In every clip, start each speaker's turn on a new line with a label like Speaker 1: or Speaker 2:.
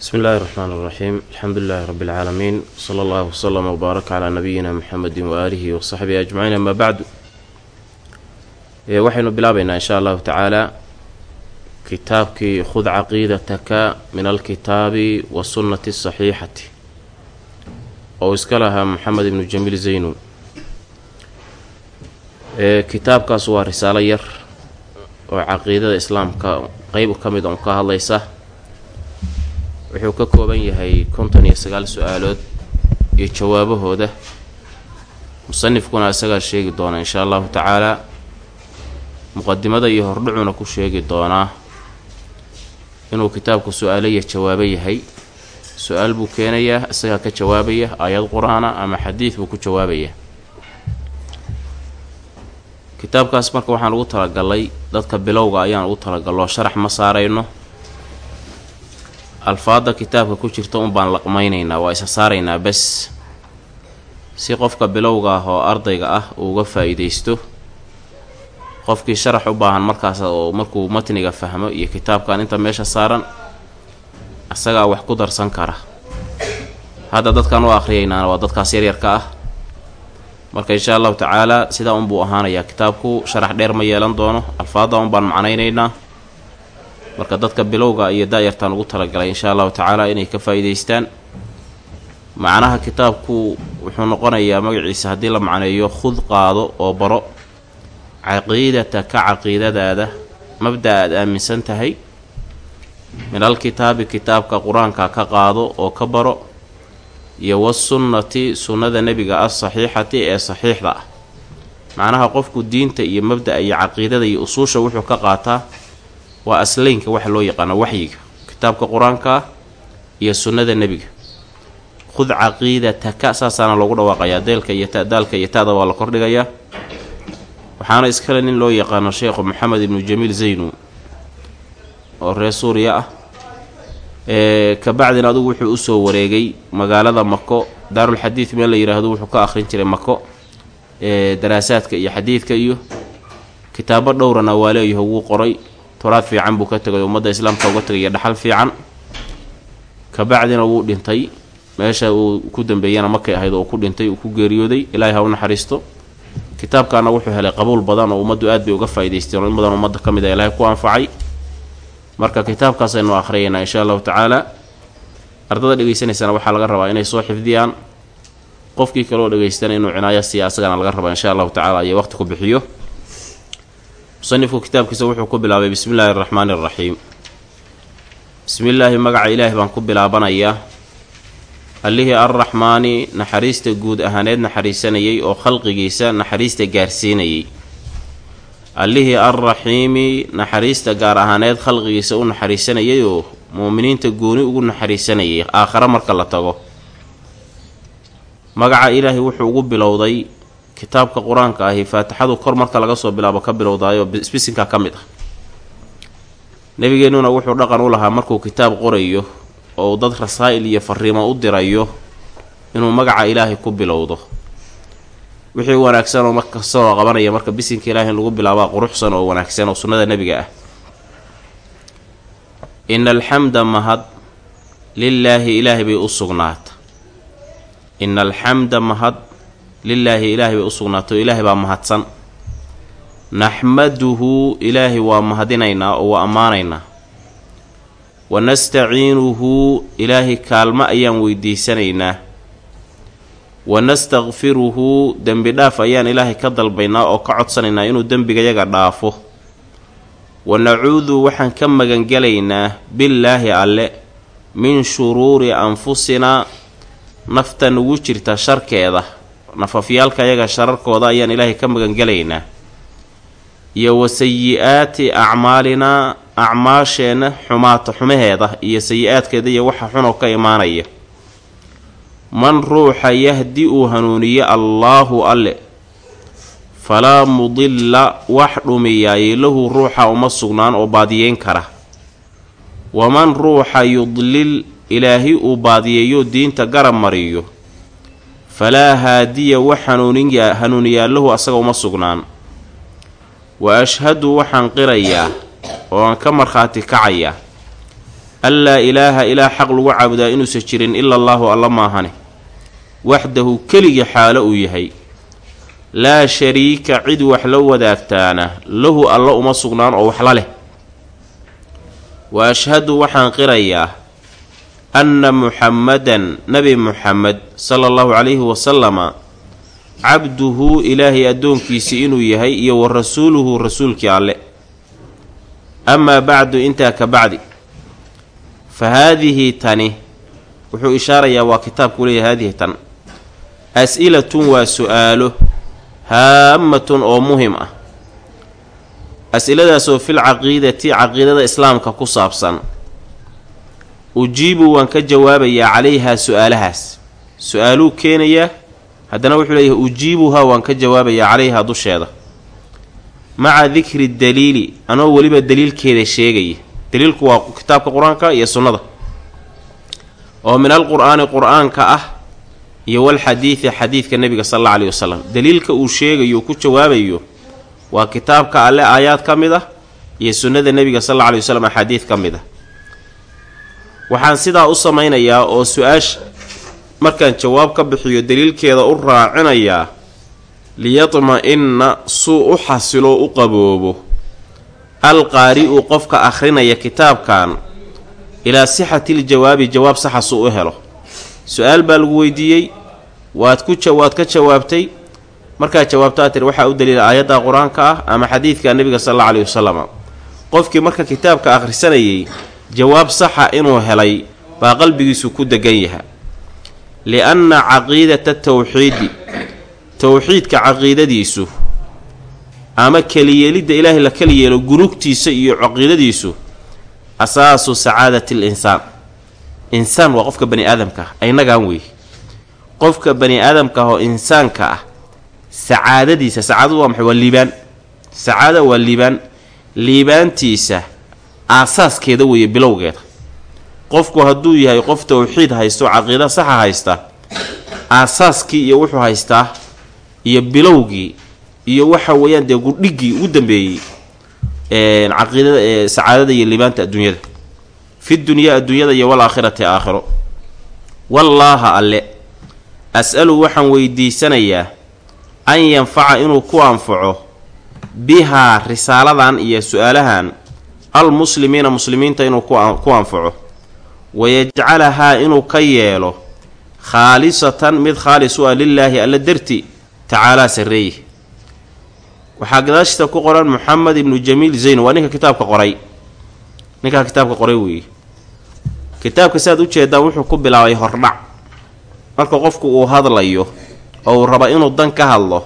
Speaker 1: bsmi illaahi raxmaan iraxiim alxamdu lilaahi rabbi alcaalamiin sala allahu wslama wbaaraka calaa nabiyina muxamedi waaalihi wasaxbihi ajmaciin amaa bacdu waxaynu bilaabaynaa insha allahu tacaala kitaabkii khud caqiidataka min alkitaabi wa sunnati asaxiixati oo iska lahaa maxamed ibnu jamiil zaynu kitaabkaas waa risaalo yar oo caqiidada islaamka qeyb ka mid on ka hadlaysa wuxuu ka kooban yahay konton iyo sagaal su'aalood iyo jawaabahooda. Musanifkuna isagaa sheegi doona inshaa allahu tacaalaa muqadimada iyo hordhacuna ku sheegi doonaa inuu kitaabku su'aalo iyo jawaabo yahay. Su'aal buu keenayaa isagaa ka jawaabaya aayad qur'aana ama xadiid buu ku jawaabaya. Kitaabkaas marka waxaan ugu talagalay dadka bilowga ayaan ugu talagaloo sharax ma saarayno alfaadda kitaabka ku jirta un baan laqmaynaynaa waa isa saaraynaa bes. Si qofka bilowga ah oo ardayga ah uu uga faa-iideysto qofkii sharax u baahan markaas oo markuu matniga fahmo iyo kitaabkan inta meesha saaran isagaa wax ku darsan kara. Hadda dadkan u akhriyaynaana waa dadkaas yaryarka ah. Marka inshaa allahu tacaalaa sidaa unbuu ahaanayaa kitaabku sharax dheer ma yeelan doono alfaadda un baan macnaynaynaa marka dadka bilowga iyo da-yartaan ugu talagalay inshaa allahu tacaala inay ka faa-iideystaan macnaha kitaabku wuxuu noqonayaa magaciisa haddii la macneeyo khud qaado oo baro. Caqiidata ka caqiidadaada mabda aad aaminsan tahay. Min alkitaabi kitaabka qur'aanka ka qaado oo ka baro. Iyo wasunnati sunnada nebiga as-saxiixati ee saxiixda ah. Macnaha qofku diinta iyo mabda iyo caqiidada iyo usuusha wuxuu ka qaataa waa asleynka waxa loo yaqaano waxyiga kitaabka qur'aanka iyo sunnada nebiga. Khud caqiidataka saasaana loogu dhawaaqayaa. Deelka iyo tadaalka iyo ta-da waa la kordhigayaa waxaana iskale nin loo yaqaano sheekhu maxamed ibnu jamiil zaynu oo reer suuriya ah. Kabacdin adugu wuxuu u soo wareegay magaalada mako daarulxadiid meel la yidhaahdo wuxuu ka akhrin jiray mako daraasaadka iyo xadiidka iyo kitaabo dhowrana waa leeyaho wuu qoray toraad fiican buu ka tegay ummadda islaamka uga tegay iyo dhaxal fiican. Kabacdina wuu dhintay. Meesha uu ku dambeeyana markay ahayd oo ku dhintay uu ku geeriyooday ilaahay ha u naxariisto. Kitaabkaana wuxuu helay qabuul badan oo ummaddu aad bay uga faa'idaysteen oo in badan ummadda ka mid a ilaahay ku anfacay. Marka kitaabkaas aynu akhriyaynaa inshaa allahu tacaala ardada dhegaysanaysana waxaa laga rabaa inay soo xifdiyaan. Qofkii kaloo dhegaystana inuu cinaayo siiya asagana laga rabaa insha allahu tacala iyo waqti ku bixiyo musanifku kitaabkiisa wuxuu ku bilaabay bismi illaahi araxmaani araxiim bismi illaahi magaca ilaahi baan ku bilaabanayaa allihii arraxmaani naxariista guud ahaaneed naxariisanayay oo khalqigiisa naxariista gaarsiinayay. Allihii arraxiimi naxariista gaar ahaaneed khalqigiisa u naxariisanayay oo muuminiinta gooni ugu naxariisanayay aakhare marka la tago. Magaca ilaahi wuxuu ugu bilowday kitaabka qur'aanka ahi faatixadu kor marka laga soo bilaabo ka bilowdaayoo bisinka ka mid ah. Nebigeennuna wuxuu dhaqan u lahaa markuu kitaab qorayo oo uu dad rasaa'il iyo fariimo u dirayo inuu magaca ilaahay ku bilowdo. Wixii wanaagsan oo markastoo qabanaya marka bisinka ilaahi in lagu bilaabaa quruxsan oo wanaagsan oo sunnada nebiga ah. Ina alxamda mahad lilaahi ilaahay bay u sugnaata ina alxamda mahad lilaahi ilaahay bay u sugnaato ilaahay baa mahadsan. Naxmaduhu ilaahay waa mahadinaynaa oo waa ammaanaynaa wanastaciinuhu ilaahay kaalmo ayaan weydiisanaynaa. Wanastakfiruhu dembi dhaaf ayaan ilaahay ka dalbaynaa oo ka codsanaynaa inuu dembigayaga dhaafo. Wanacuudu waxaan ka magangelaynaa billaahi alle min shuruuri anfusinaa nafta nugu jirta sharkeeda nafafyaalkayaga shararkooda ayaan ilaahay ka magangelaynaa. Iyo wa sayi-aati acmaalinaa acmaasheenna xumaata xumaheeda iyo sayi-aadkeeda iyo waxa xunoo ka imaanaya. Man ruuxa yahdi uu hanuuniye allaahu alle falaa mudilla wax dhumiyaayey lahu ruuxa uma sugnaan oo baadiyeyn kara. Waman ruuxa yudlil ilaahi uu baadiyeeyo diinta garab mariyo falaa haadiya wax hanuuniya hanuuniyaa lahu asaga uma sugnaan. Wa ashhadu waxaan qirayaa oo aan ka markhaati kacayaa allaa ilaaha ilaa xaq lagu caabudaa inuusan jirin ila allaahu alla maahane. Waxdahu keligii xaalo uu yahay. Laa shariika cid wax la wadaagtaana lahu alla uma sugnaan oo waxla leh. Wa ashhadu waxaan qirayaa anna muxammadan nebi muxamed sala allahu calayhi wasalama cabduhu ilaahay addoonkiisii inuu yahay iyo wa rasuuluhu rasuulkii alle. Amaa bacdu intaa ka bacdi. Fa haadihi tani wuxuu ishaarayaa waa kitaabkuu leeyahay haadihi tan. As-ilatun waa su'aalo haammatun oo muhiim ah. As-iladaasoo fil caqiidati caqiidada islaamka ku saabsan ujiibu waan ka jawaabayaa calayhaa su'aalahaas. Su'aaluu keenayaa haddana wuxuu leeyahay ujiibuhaa waan ka jawaabayaa calayhaa dusheeda. Maca dikri daliili anoo weliba daliilkeeda sheegaya daliilku waa kitaabka qur'aanka iyo sunnada. Oo min alqur-aani qur'aanka ah iyo walxadiidi xadiidka nebiga sal alla alayhi wasalam daliilka uu sheegayo ku jawaabayo waa kitaabka alle aayaad ka mid ah iyo sunnada nebiga sal alla alay wasalam axaadiid ka mid ah waxaan sidaa u samaynayaa oo su'aasha markaan jawaab ka bixiyo daliilkeeda u raacinayaa liyadma-inna suu u xasilo u qaboobo. Alqaari-u qofka akhrinaya kitaabkan ilaa sixatiljawaabi jawaab saxa suu u helo. Su'aal baa lagu weydiiyey waad ku waad ka jawaabtay. Markaad jawaabtaa tiri waxaa u daliila aayadda qur'aanka ah ama xadiidka nebiga sal alla alayhi wasalam qofkii marka kitaabka akhrisanayay jawaab saxa inuu helay baa qalbigiisu ku degan yaha li-anna caqiidata tawxiidi towxiidka caqiidadiisu ama keliyeelidda ilaahay la keli yeelo gunugtiisa iyo caqiidadiisu asaasu sacaadati l insaan waa qofka bani aadamka ah inagaan wey qofka bani aadamka ah oo insaanka ah sacaadadiisa sacaadadu waa maxay? Waa liibaan. Sacaada waa liibaan. Liibaantiisa aasaaskeeda weeye bilowgeeda. Qofku hadduu yahay qof towxiid haysto caqiida saxa haysta aasaaskii iyo wuxuu haystaa iyo bilowgii iyo waxa weeyaan dee gudhiggii ugu dambeeyey caqiidada ee sacaadada iyo liibaanta adduunyada. Fi dunyaa adduunyada iyo walaakhirati aakhiro. Wallaaha alle as-alu waxaan weydiisanayaa an yanfaca inuu ku anfaco bihaa risaaladan iyo su'aalahan almuslimiina muslimiinta inuu ku anfaco. Wayajcalahaa inuu ka yeelo khaalisatan mid khaalis u ah lilaahi alla darti tacaalaa sarreeye waxaa gadaashita ku qoran moxamed ibnu jamiil zayn waa ninka kitaabka qoray. Ninkaa kitaabka qoray weeye kitaabka siaad u jeedaan wuxuu ku bilaabay hordhac. Marka qofku uu hadlayo oo uu raba inuu dan ka hadlo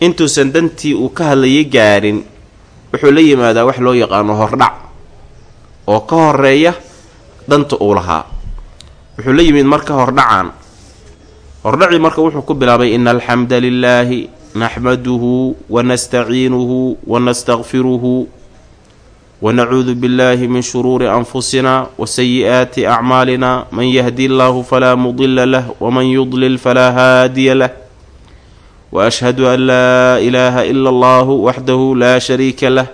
Speaker 1: intuusan dantii uu ka hadlayay gaadhin wuxuu la yimaadaa wax loo yaqaano hordhac oo ka horreeya danta uu lahaa. Wuxuu la yimid marka hordhacan hordhacii marka wuxuu ku bilaabay ina alxamda lilaahi naxmaduhu wanastaciinuhu wanastakfiruhu wanacuudu billahi min shuruuri anfusina wasayi-aati acmaalina man yahdi illaahu falaa mudila lah waman yudlil falaa haadiya lah waashhadu an laa ilaaha ila allahu waxdahu laa shariika lah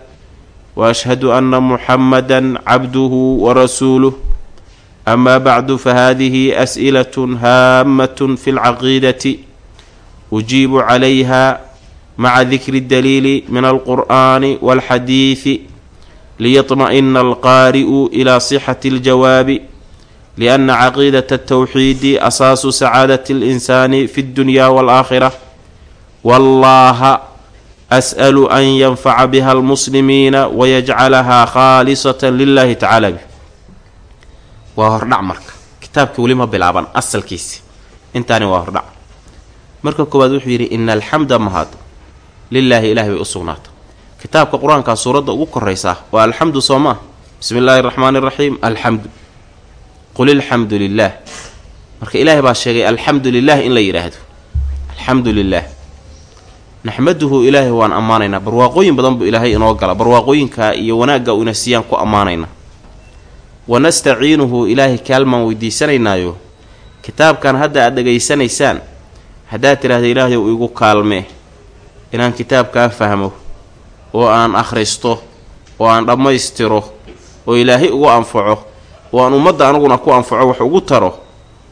Speaker 1: waashhadu anna muxamada cabduhu warasuuluh amaa bacdu fahadihi as'ilatun haammatun fi lcaqiidati ujiibu calayha maca dikri daliili min alqur'aani walxadiidi liyطma'ina alqaari'u ilaa sixati اljawaabi lianna caqiidata altawxiidi asaasu sacaadati اlinsaani fi اddunya wاlaakhira wallaha as'alu an yanfaca biha almuslimiina wayajcalahaa khaalisatan lilahi tacala bih waa hordhac marka. Kitaabkii weli ma bilaaban asalkiisi. Intaani waa hordhac. Marka koowaad wuxuu yidhi ina alxamda mahad lilaahi ilahi bay u sugnaata kitaabka qur'aankaa suuradda ugu koraysaa waa alxamdu soo maa bismi illaahi araxmaani iraxiim alxamdu. Qul ilxamdu lilaah marka ilaahay baa sheegay alxamdu lilah in la yidhaahdo. Alxamdu lilah naxmaduhu ilaahay waan ammaanaynaa barwaaqooyin badan buu ilaahay inoo gala. Barwaaqooyinkaa iyo wanaagga uuna siiyaan ku ammaanaynaa wanastaciinuhu ilaahay kaalmaan weydiisanaynaayo kitaabkan hadda aad dhegaysanaysaan haddaad tidhaahda ilaahay u igu kaalmee inaan kitaabkaa fahmo oo aan akhristo oo aan dhammaystiro oo ilaahay ugu anfaco oo aan ummadda aniguna ku anfaco wax ugu taro.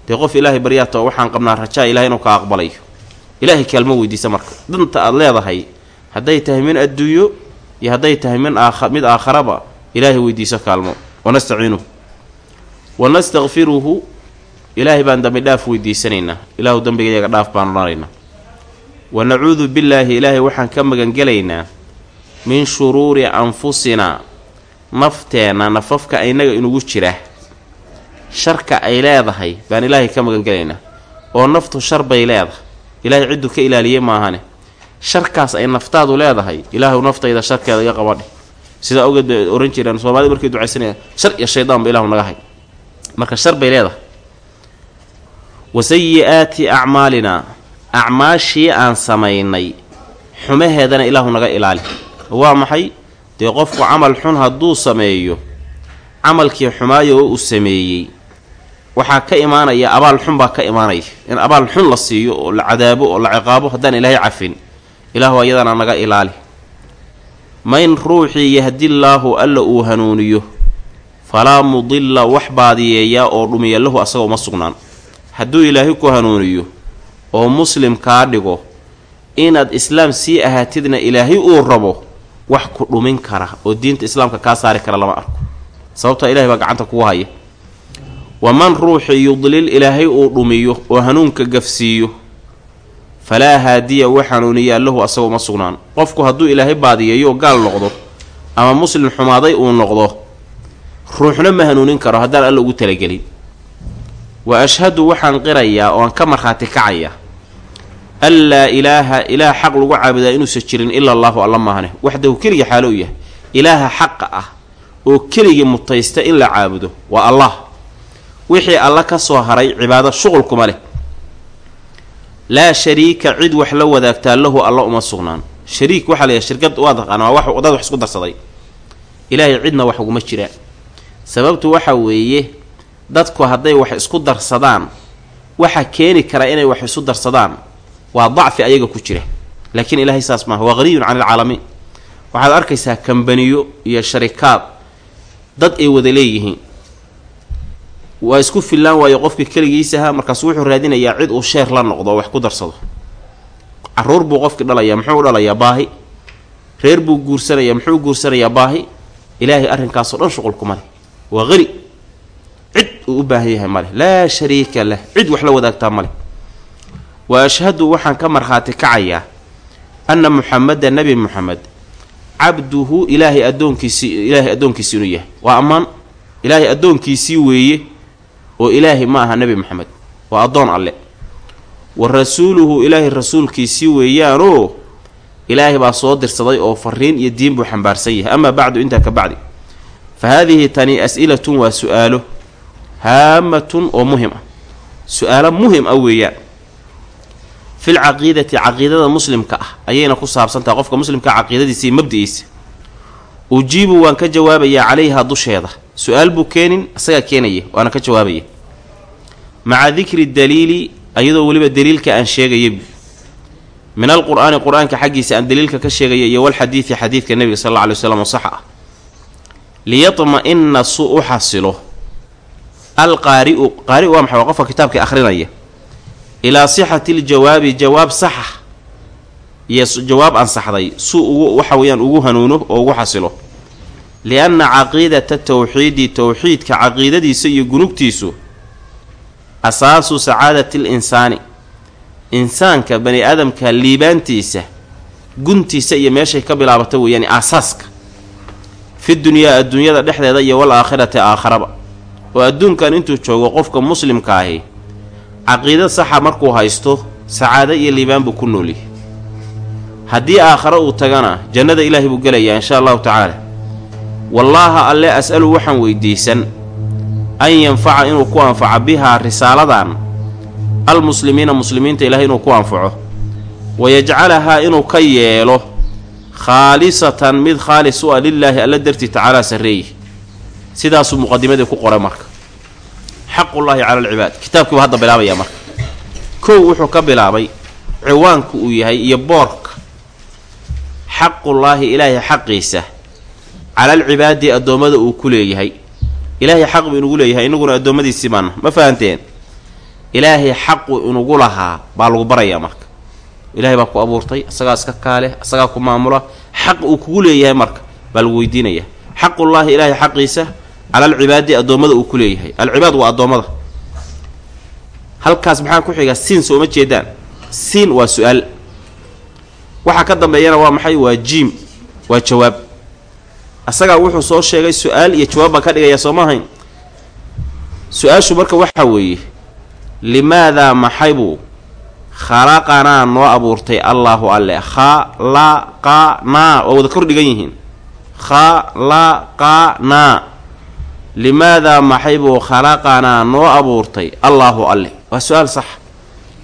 Speaker 1: Dee qof ilaahay baryaata waxaan qabnaa rajaa ilahay inuu ka aqbalayo ilaahay kaalmo weydiisa marka. Danta aad leedahay hadday tahay min adduunyo iyo hadday tahay min aakh mid aakharaba ilaahay weydiiso kaalmo. Wanastaciinuhu wanastakfiruhu ilaahay baan dambi dhaaf weydiisanaynaa. Ilaahu dembigayaga dhaaf baan odhanaynaa wa nacuudu billaahi ilaahay waxaan ka magangelaynaa min shuruuri anfusinaa nafteenna nafafka inaga inugu jira sharka ay leedahay baan ilaahay ka magangelaynaa. Oo naftu shar bay leedahay ilaahay cidduu ka ilaaliyey maahane. Sharkaas ay naftaadu leedahay ilaahu naftayda sharkeeda iga qabadhe sidaa ogeed bay ohan jireen soomaalida markay ducaysanayaan shar iyo shaydaanba ilahu naga hay marka shar bay leedahay. Wa sayi-aati acmaalinaa acmaashii aan samaynay xumaheedana ilaahu naga ilaali. Waa maxay? Dee qofku camal xun hadduu sameeyo camalkii xumaayo oo uu sameeyey waxaa ka imaanaya abaal xun baa ka imaanaya. In abaal xun la siiyo oo la cadaabo oo la ciqaabo haddaan ilaahay cafin ilaahu ayadana naga ilaali. Mayn ruuxii yahdillaahu alla uu hanuuniyo falaa mudilla wax baadiyeeyaa oo dhumiya lahu asaga uma sugnaan. Hadduu ilaahay ku hanuuniyo oo muslim kaa dhigo inaad islaam sii ahaatidna ilaahay uu rabo wax ku dhumin kara oo diinta islaamka kaa saari kara lama arko. Sababtaa ilahay baa gacanta kugu haya waman ruuxii yudlil ilaahay uu dhumiyo oo hanuunka gafsiiyo falaa haadiya wax hanuuniyaa lahu asaga uma sugnaan. Qofku hadduu ilaahay baadiyeeyo gaal noqdo ama muslim xumaaday uu noqdo ruuxna ma hanuunin karo haddaan alla ugu talagelin. Wa ashhadu waxaan qirayaa oo aan ka markhaati kacayaa an laa ilaaha ilaah xaq lagu caabudaa inuusan jirin ila allaahu alla maahane. Waxdahu keliga xaalo u yahay ilaaha xaqa ah oo keligii mutaysta in la caabudo waa allah wixii alla ka soo haray cibaado shuqulkuma leh. Laa shariika cid wax la wadaagtaa lahu alla uma sugnaan. Shariik waxaa la yahay shirkad waa taqaana waa wax dad wax isku darsaday. Ilaahay cidna wax uguma jiraan sababtu waxa weeye dadku hadday wax isku darsadaan waxa keeni kara inay wax isu darsadaan waa dacfi ayaga ku jira. Laakiin ilaahay saas maaha waa haniyun cani alcaalamiin waxaad arkaysaa kambaniyo iyo sharikaad dad ay wada leeyihiin waa isku fillaan waayo qofkii keligiisaha markaasu wuxuu raadinayaa cid uu sheer la noqdo wax ku darsado. Caruur buu qofkii dhalayaa muxuu u dhalayaa baahi? Reer buu guursanayaa muxuu guursanayaa baahi? Ilaahay arrinkaasoo dhan shuqulkuma leh waa qani cid uu u baahan yahay maleh laa shariika lah. Cid wax la wadaagtaa maleh wa ashhadu waxaan ka markhaati kacayaa anna muxameda nebi muxamed cabduhu ilaahay addoonkiisii ilaahay addoonkiisii inuu yahay. Waa ammaan. Ilaahay addoonkiisii weeye oo ilaahay ma aha nebi moxamed waa addoon alle. Wa rasuuluhu ilaahay rasuulkiisii weeyaanoo ilaahay baa soo dirsaday oo fariin iyo diin buu xambaarsan yahay. Amaa bacdu intaa ka bacdi. Fa haadihi tani as-ilatun waa su'aalo haamatun oo muhiim ah. Su'aalo muhiim ah weeyaan. Fil caqiidati caqiidada muslimka ah ayayna ku saabsantaha qofka muslimka caqiidadiisa iyo mabdi-iisa ujiibu waan ka jawaabayaa calayhaa dusheeda. Su'aal buu keenin isagaa keenaya waana ka jawaabaya maca dikri daliili ayadoo weliba daliilka aan sheegaya min alqur-aani qur'aanka xaggiisa aan daliilka ka sheegaya iyo walxadiidi xadiidka nebiga sal alla alay waslam oo sax ah. Liyatma-ina su u xasilo. Alqaari'u qaari waa maxay? Waa qofka kitaabka akhrinaya. Ilaa sixati ljawaabi jawaab saxa iyo jawaab ansaxday su ugu waxa weeyaan ugu hanuuno oo ugu xasilo. Lianna caqiidata tawxiidi towxiidka caqiidadiisa iyo gunugtiisu asaasu sacaadati l insaani insaanka bani aadamka liibaantiisa guntiisa iyo meeshay ka bilaabata weeyaan aasaaska fi dunyaa adduunyada dhexdeeda iyo wal aakhirati aakharaba oo adduunkan intuu joogo qofka muslimka ahi caqiido saxa markuu haysto sacaado iyo liibaan buu ku noolyahay haddii aakharo uu tagana jannada ilaahay buu gelayaa inshaa allahu tacaala. Wallaaha alle as'alu waxaan weydiisan an yanfaca inuu ku anfaco bihaa risaaladan almuslimiina muslimiinta ilahay inuu ku anfaco wayajcalahaa inuu ka yeelo khaalisatan mid khaalis u ah lilaahi alla dartii tacaalaa sarreeye sidaasuu muqadimadii ku qoray marka. Xaqullaahi cala alcibaad. Kitaabkii buu hadda bilaabayaa marka. Kow wuxuu ka bilaabay ciwaanku uu yahay iyo boorka. Xaqullaahi ilaahay xaqiisa cala alcibaadi addoommada uu ku leeyahay ilaahay xaq buu inugu leeyahay inaguna addoommadiisii baana ma fahanteen? Ilaahay xaqu inugu lahaa baa lagu barayaa marka. Ilaahay baa ku abuurtay isagaa iska kaale isagaa ku maamula. Xaq uu kugu leeyahay marka baa lagu weydiinaya xaqullaahi ilaahay xaqiisa cala alcibaadi addoommada uu ku leeyahay. Alcibaad waa addoommada. Halkaas maxaa ku xiga siin sooma jeedaan. Siin waa su'aal. Waxaa ka dambeeyana waa maxay? Waa jiim. Waa jawaab asagaa wuxuu soo sheegay su'aal iyo jawaab baan ka dhigayaa soo maahayn su'aashu marka waxaa weeye limaadaa maxaybuu khalaqanaa noo abuurtay allaahu alle. Khalaqanaa waa wada kor dhigan yihiin. Khalaqanaa limaadaa maxaybuu khalaqanaa noo abuurtay allaahu alle. Waa su'aal sax.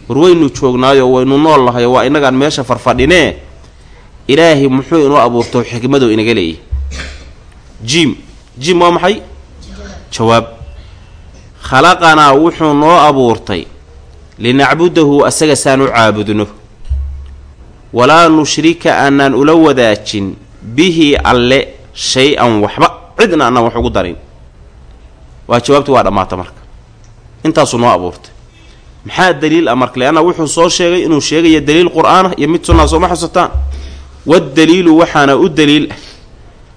Speaker 1: War waynu joognaayo waynu nool nahayo waa innagaan meesha farfadhinee? Ilaahay muxuu inoo abuurto xikmadow inaga leeyahy jiim jiim waa maxay? Jawaab. Khalaqanaa wuxuu noo abuurtay. Linacbudahu asaga saan u caabudno. Walaa nushrika aanaan ula wadaajin bihi alle shay-an waxba. Cidna annaan wax ugu darin. Waa jawaabti waa dhammaata marka. Intaasuu noo abuurtay. Maxaa daliil ah marka leanna wuxuu soo sheegay inuu sheegaya daliil qur'aan ah iyo mid sunnaa sooma xusataan. Waddaliilu waxaana u daliil. ah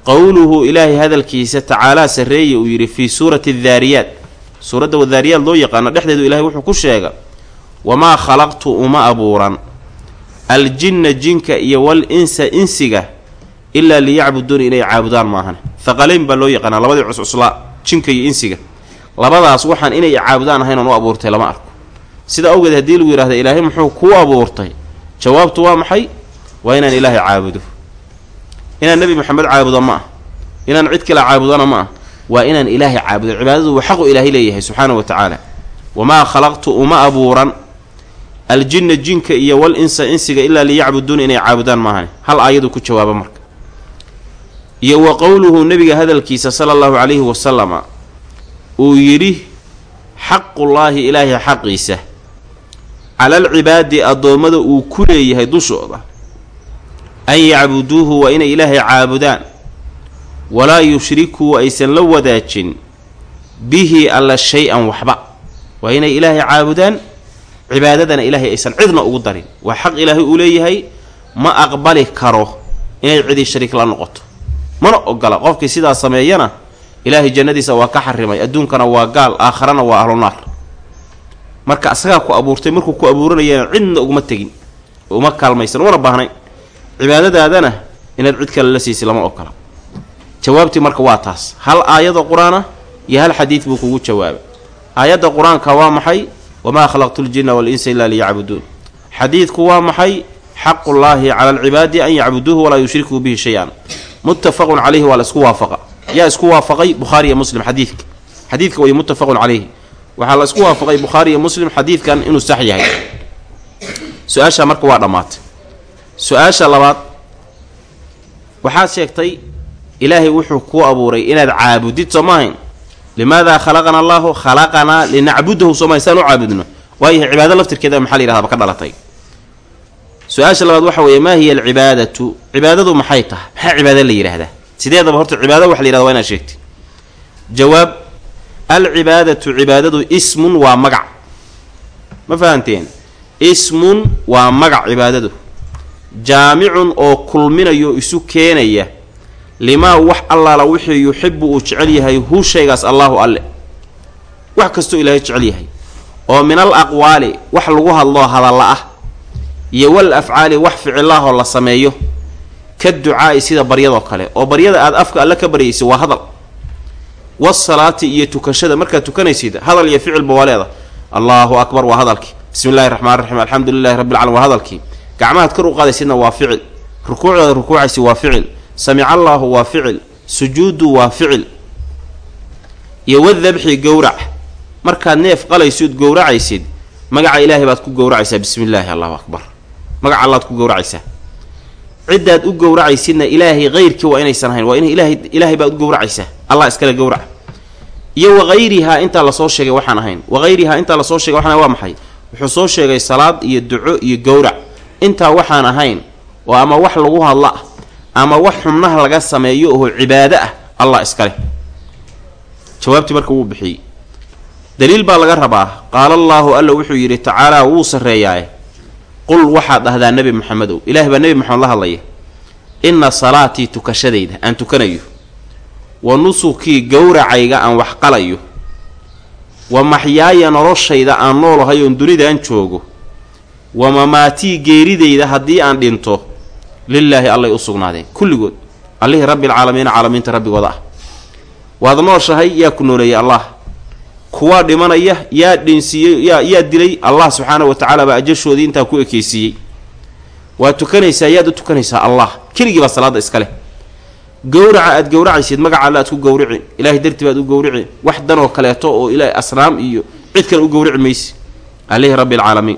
Speaker 1: qowluhu ilaahay hadalkiisa tacaalaa sarreeye uu yidhi fii suurati daariyaat suuradda wadaariyaad loo yaqaano dhexdeedu ilahay wuxuu ku sheega wamaa khalaqtu uma abuuran. Aljinna jinka iyo wal insa insiga ilaa liyacbuduuna inay caabudaan maahan. Haqalayn baa loo yaqaanaa labadii cuscuslaa jinka iyo insiga. Labadaas waxaan inay caabudaan ahayn oon u abuurtay lama arko. Sida awgeed haddii lagu yidhahda ilaahay muxuu kuu abuurtay? Jawaabtu waa maxay? Waa inaan ilaahay caabudo inaan nebi moxamed caabudo ma ah inaan cid kale caabudona ma ah waa inaan ilaahay caabudo. Cibaadadu waa xaqu ilaahay leeyahay subxaana wa tacaala wamaa khalaqtu uma abuuran. Aljinna jinka iyo wal insa insiga ilaa liyacbuduuna inay caabudaan maahan hal aayadu ku jawaaba marka. Iyo wa qowluhu nebiga hadalkiisa sala allahu calayhi wasalama uu yidhi xaqullaahi ilaahay xaqiisa cala alcibaadi addoommada uu ku leeyahay dushooda an yacbuduuhu waa inay ilaahay caabudaan walaa yushrikuu aysan la wadaajin bihi alla shay-an waxba. Waa inay ilaahay caabudaan cibaadadana ilaahay aysan cidna ugu darin. Waa xaq ilaahay uu leeyahay ma aqbali karo inay cidii shariik la noqoto. Mana ogola qofkii sidaa sameeyana ilaahay jannadiisa waa ka xarimay adduunkana waa gaal aakharana waa ahlu naar. Marka asagaa ku abuurtay markuu ku abuuranayana cidna uguma tegin uma kaalmaysan umana baahnayn cibaadadaadana inaad cid kale la siisay lama ogola. Jawaabtii marka waa taas. Hal aayadoo qur'aan iyo hal xadiid buu kugu jawaabay. Aayadda qur'aanka waa maxay? Wamaa khalaqtu ljinna wal-insa ilaa liyacbuduun. Xadiidku waa maxay? Xaqullaahi cala alcibaadi an yacbuduuhu walaa yushrikuu bihi shay-an. Muttafaqun caleyhi waa la isku waafaqa. Yaa isku waafaqay bukhaari iyo muslim xadiidka. Xadiidka way muttafaqun caleyhi waxaa la isku waafaqay bukhaari iyo muslim xadiidkan inuu sax yahay. Su'aasha marka waa dhammaatay su'aasha labaad waxaad sheegtay ilaahay wuxuu kuu abuuray inaad caabudid soo maahayn. Limaadaa khalaqana allaahu khalaqanaa linacbudahu sooma saan u caabudno. Waayahay cibaado laftirkeeda maxaa la yidhahdaa? Ba ka dhalatay. Su'aasha labaad waxa weeye maa hiya alcibaadatu? Cibaadadu maxay tahay? Maxaa cibaado la yidhaahdaa sideedaba horta cibaado waxa la yihahda waa inaad sheegtay jawaab alcibaadatu cibaadadu ismun waa magac. Ma fahanteen ismun waa magac cibaadadu jaamicun oo kulminayo isu keenaya limaa wax allaala wixii yuxibu uu jecel yahay hu shaygaas allaahu alle. Wax kastoo ilaahay jecel yahay. Oo min al aqwaali wax lagu hadloo hadalla ah. Iyo wal afcaali wax ficilaahoo la sameeyo. Ka ducaa'i sida baryadoo kale. Oo baryada aad afka alle ka baryaysid waa hadal. Wasalaati iyo tukashada markaad tukanaysid hadal iyo ficilba waa leeda allaahu akbar waa hadalkii. Bismi illahi raxmaan raxiim alxamdu lilahi rabbi alcalamin waa hadalkii gacmahaad kor u qaadaysidna waa ficil. Rukuucdaad rukuucaysid waa ficil. Samica allaahu waa ficil. Sujuudu waa ficil. Iyo wadabxi gowrac. Markaad neef qalaysid gowracaysid magaca ilaahay baad ku gowracaysaa. Bismi illaahi allahu akbar. Magaca allaad ku gowracaysaa. Ciddaad u gowracaysidna ilaahay heyrkii waa inaysan ahayn. Waa in ilaahay ilaahay baad u gowracaysaa. Allah iskale gowrac. Iyo wahayrihaa intaa la soo sheegay waxaan ahayn. Wahayrihaa intaa la soo sheegay waxaan waa maxay? Wuxuu soo sheegay salaad iyo duco iyo gowrac intaa waxaan ahayn oo ama wax lagu hadla ah ama wax xubnaha laga sameeyo oo cibaado ah allah iskale jawaabtii marka wuu bixiyey. Daliil baa laga rabaa qaala allaahu alla wuxuu yidhi tacaalaa wuu sarreeyaae qul waxaad dhahdaa nebi maxamedow ilaahay baa nebi maxamed la hadlaya. Inna salaatii tukashadayda aan tukanayo. Wa nusukii gowracayga aan wax qalayo. Wa maxyaaya noloshayda aan noolahay oon dunidaan joogo wa mamaatii geeridayda haddii aan dhinto lilaahi allay u sugnaadeen. Kulligood. Allihii rabbialcaalamiina caalamiinta rabbigooda ah. Waad nooshahay yaa ku nooleeyey allah. Kuwaa dhimanaya yaa dhinsiiyey yaa dilay allah subxaana wa tacaala baa ajashoodii intaa ku ekeysiiyey. Waa tukanaysaa yaad u tukanaysaa allah. Keligii baa salaadda iska leh. Gowraca aad gowracaysid magaca alle aad ku gowrici ilaahay dartii baad u gowrici wax danoo kaleeto oo ilaahay asnaam iyo cid kale u gowrici maysi. Alihi rabbi alcaalamiin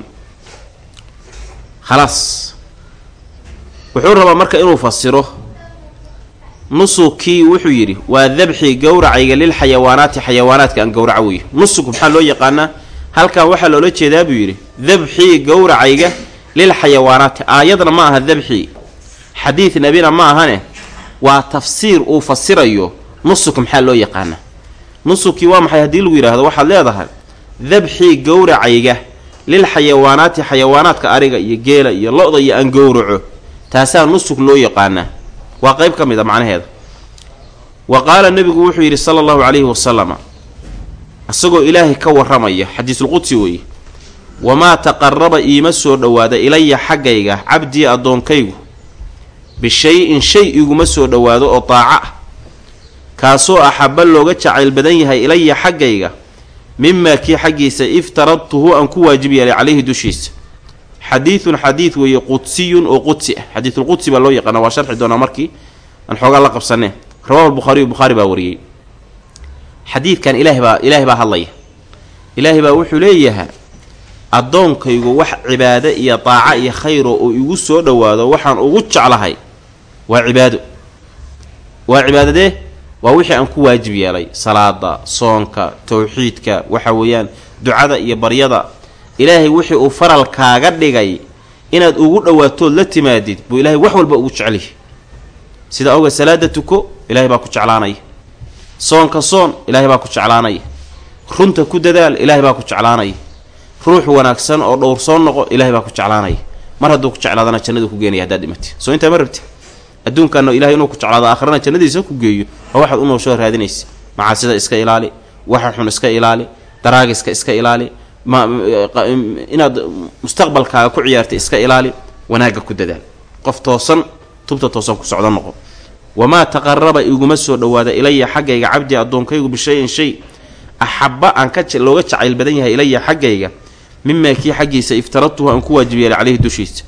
Speaker 1: khalaas wuxuu rabaa marka inuu fasiro nusukii wuxuu yidhi waa dabxii gowracayga lilxayawaanaati xayawaanaadka aan gowraca weye nusuk maxaa loo yaqaanaa halkan waxaa loola jeedaa buu yidhi dabxii gowracayga lilxayawaanaati aayadna ma aha dabxii xadiid nebina ma ahane waa tafsiir uu fasirayo nusuk maxaa loo yaqaanaa nusukii waa maxay haddii lagu yidhaahdo waxaad leedahay dabxii gowracayga lilxayawaanaati xayawaanaadka ariga iyo geela iyo lo-da iyo aan gowraco taasaa nusuk loo yaqaanaa. Waa qeyb ka mid a macnaheeda. Wa qaala nebigu wuxuu yidhi sala allahu calayhi wasalama isagoo ilaahay ka warramaya xadiisulqudsi weeye wamaa taqaraba iima soo dhowaada ilaya xaggayga cabdii addoonkaygu. Bishay-in shay iguma soo dhowaado oo daaco ah. Kaasoo axabba looga jacayl badan yahay ilaya xaggayga mimaa kii xaggiisa iftaradtuhu aan ku waajib yeelay calayhi dushiisa. Xadiidun xadiid weeye qudsiyun oo qudsi ah. Xadiidulqudsi baa loo yaqaana waa sharxi doonaa markii aan xoogaa la qabsanee rawahu lbukhaariyu bukhaari baa wariyey. Xadiidkan ilaahay baa ilaahay baa hadlaya. Ilaahay baa wuxuu leeyahay addoonkaygu wax cibaado iyo daaco iyo khayro oo igu soo dhowaado waxaan ugu jeclahay waa cibaado. Waa cibaadadee waa wixii aan ku waajib yeelay salaada soonka towxiidka waxa weeyaan ducada iyo baryada. Ilaahay wixii uu faral kaaga dhigay inaad ugu dhowaatood la timaadid buu ilaahay wax walba ugu jecelyahy sida oga salaada tuko ilaahay baa ku jeclaanaya soonka soon ilaahay baa ku jeclaanaya runta ku dadaal ilaahay baa ku jeclaanaya ruux wanaagsan oo dhowrsoon noqo ilaahay baa ku jeclaanaya mar hadduu ku jeclaadana jannaduu ku geenaya haddaad dhimatid soo intaa ma rabti adduunkaana ilahay inuu ku jeclaado aakhirana jannadiisa ku geeyo waa waxaad u noolshoo raadinaysa. Macaasida iska ilaali waxa xun iska ilaali daraagiska iska ilaali inaad mustaqbalkaaga ku ciyaartay iska ilaali wanaagga ku dadaal. Qof toosan tubta toosan ku socdo noqo. Wamaa taqaraba iguma soo dhowaada ilaya xaggayga cabdi addoonkaygu bishayin shay. Axabba aan ka looga jacayl badan yahay ilaya xaggayga mimaa kii xaggiisa iftaradtuhu aan ku waajib caleyhi dushiisa.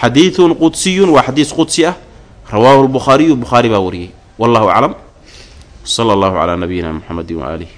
Speaker 1: Xadiidun qudsiyun waa xadiis qudsi ah rawaahu lbukhaariyu bukhaari baa wariyey wallahu aclam. Sala allahu calaa nabiyina muxamedi waaalihi